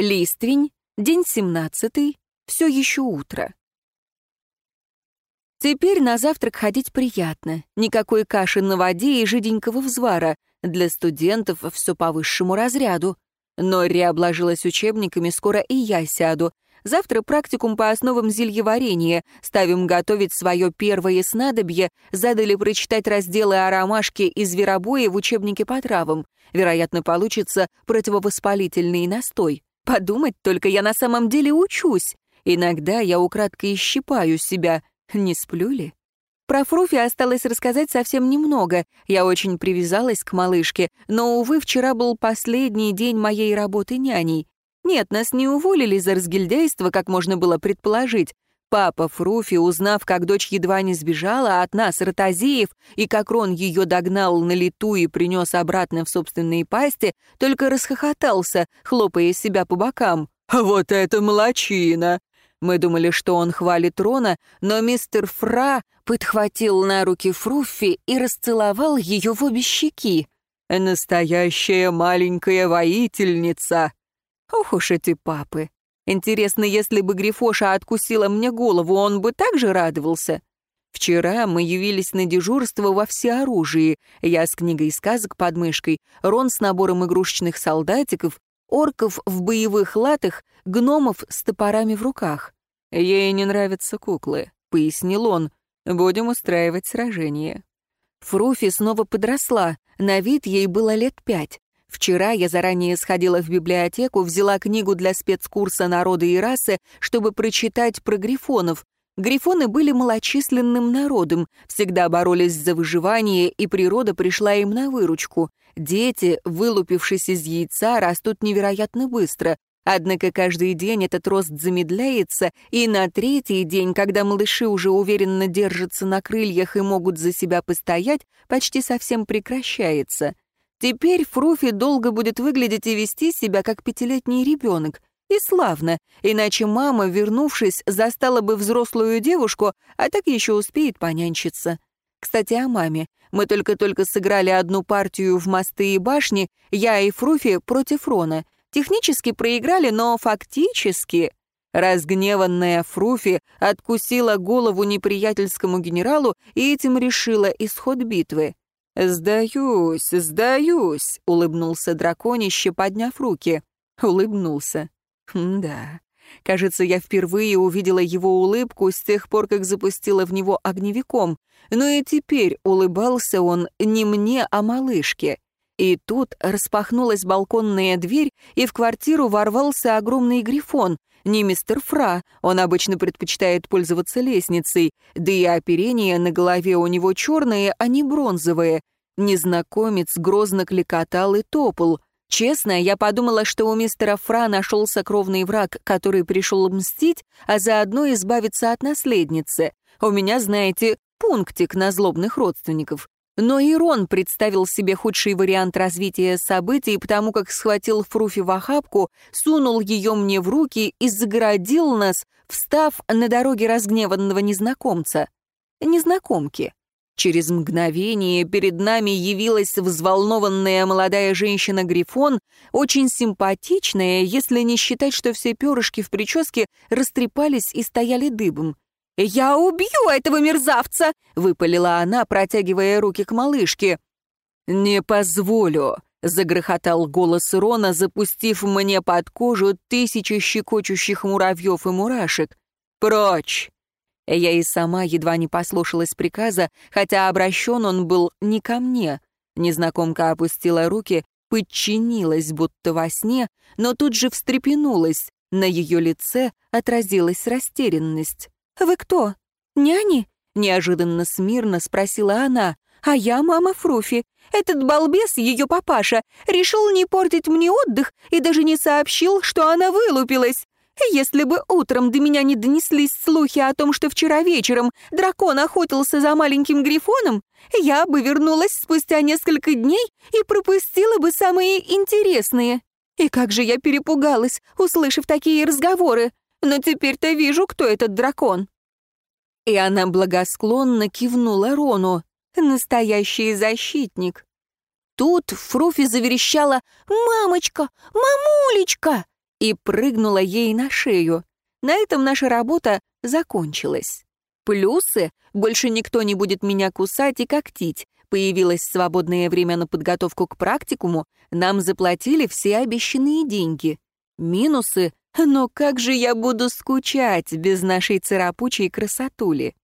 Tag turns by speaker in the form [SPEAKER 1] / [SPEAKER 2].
[SPEAKER 1] Листвень, день семнадцатый, все еще утро. Теперь на завтрак ходить приятно. Никакой каши на воде и жиденького взвара. Для студентов все по высшему разряду. Норри обложилась учебниками, скоро и я сяду. Завтра практикум по основам зельеварения. Ставим готовить свое первое снадобье. Задали прочитать разделы о ромашке и зверобое в учебнике по травам. Вероятно, получится противовоспалительный настой. Подумать только, я на самом деле учусь. Иногда я украдкой щипаю себя. Не сплю ли? Про Фруфи осталось рассказать совсем немного. Я очень привязалась к малышке, но, увы, вчера был последний день моей работы няней. Нет, нас не уволили за разгильдяйство, как можно было предположить. Папа Фруфи, узнав, как дочь едва не сбежала от нас, Ротозеев, и как Рон ее догнал на лету и принес обратно в собственные пасти, только расхохотался, хлопая себя по бокам. «Вот это молочина! Мы думали, что он хвалит Рона, но мистер Фра подхватил на руки Фруффи и расцеловал ее в обе щеки. «Настоящая маленькая воительница!» Ох уж эти папы! Интересно, если бы Грифоша откусила мне голову, он бы также радовался? Вчера мы явились на дежурство во всеоружии. Я с книгой сказок под мышкой, Рон с набором игрушечных солдатиков, орков в боевых латах, гномов с топорами в руках. «Ей не нравятся куклы», — пояснил он. «Будем устраивать сражение». Фруфи снова подросла, на вид ей было лет пять. Вчера я заранее сходила в библиотеку, взяла книгу для спецкурса «Народы и расы», чтобы прочитать про грифонов. Грифоны были малочисленным народом, всегда боролись за выживание, и природа пришла им на выручку. Дети, вылупившись из яйца, растут невероятно быстро. Однако каждый день этот рост замедляется, и на третий день, когда малыши уже уверенно держатся на крыльях и могут за себя постоять, почти совсем прекращается. Теперь Фруфи долго будет выглядеть и вести себя, как пятилетний ребенок. И славно, иначе мама, вернувшись, застала бы взрослую девушку, а так еще успеет понянчиться. Кстати, о маме. Мы только-только сыграли одну партию в «Мосты и башни», я и Фруфи против Рона. Технически проиграли, но фактически... Разгневанная Фруфи откусила голову неприятельскому генералу и этим решила исход битвы. «Сдаюсь, сдаюсь», — улыбнулся драконище, подняв руки. Улыбнулся. «Да, Кажется, я впервые увидела его улыбку с тех пор, как запустила в него огневиком. Но и теперь улыбался он не мне, а малышке. И тут распахнулась балконная дверь, и в квартиру ворвался огромный грифон. Не мистер Фра, он обычно предпочитает пользоваться лестницей, да и оперение на голове у него черное, а не бронзовое. Незнакомец грозно кликотал и топал — Честно, я подумала, что у мистера Фра нашелся кровный враг, который пришел мстить, а заодно избавиться от наследницы. У меня, знаете, пунктик на злобных родственников. Но Ирон представил себе худший вариант развития событий, потому как схватил Фруфи в охапку, сунул ее мне в руки и загородил нас, встав на дороге разгневанного незнакомца. Незнакомки. Через мгновение перед нами явилась взволнованная молодая женщина-грифон, очень симпатичная, если не считать, что все перышки в прическе растрепались и стояли дыбом. «Я убью этого мерзавца!» — выпалила она, протягивая руки к малышке. «Не позволю!» — загрохотал голос Рона, запустив мне под кожу тысячи щекочущих муравьев и мурашек. «Прочь! Я и сама едва не послушалась приказа, хотя обращен он был не ко мне. Незнакомка опустила руки, подчинилась, будто во сне, но тут же встрепенулась. На ее лице отразилась растерянность. «Вы кто? Няни?» — неожиданно смирно спросила она. «А я мама Фруфи. Этот балбес, ее папаша, решил не портить мне отдых и даже не сообщил, что она вылупилась. Если бы утром до меня не донеслись слухи о том, что вчера вечером дракон охотился за маленьким грифоном, я бы вернулась спустя несколько дней и пропустила бы самые интересные. И как же я перепугалась, услышав такие разговоры. Но теперь-то вижу, кто этот дракон. И она благосклонно кивнула Рону. Настоящий защитник. Тут Фруфи заверещала «Мамочка! Мамулечка!» и прыгнула ей на шею. На этом наша работа закончилась. Плюсы — больше никто не будет меня кусать и когтить. Появилось свободное время на подготовку к практикуму, нам заплатили все обещанные деньги. Минусы — но как же я буду скучать без нашей царапучей красотули?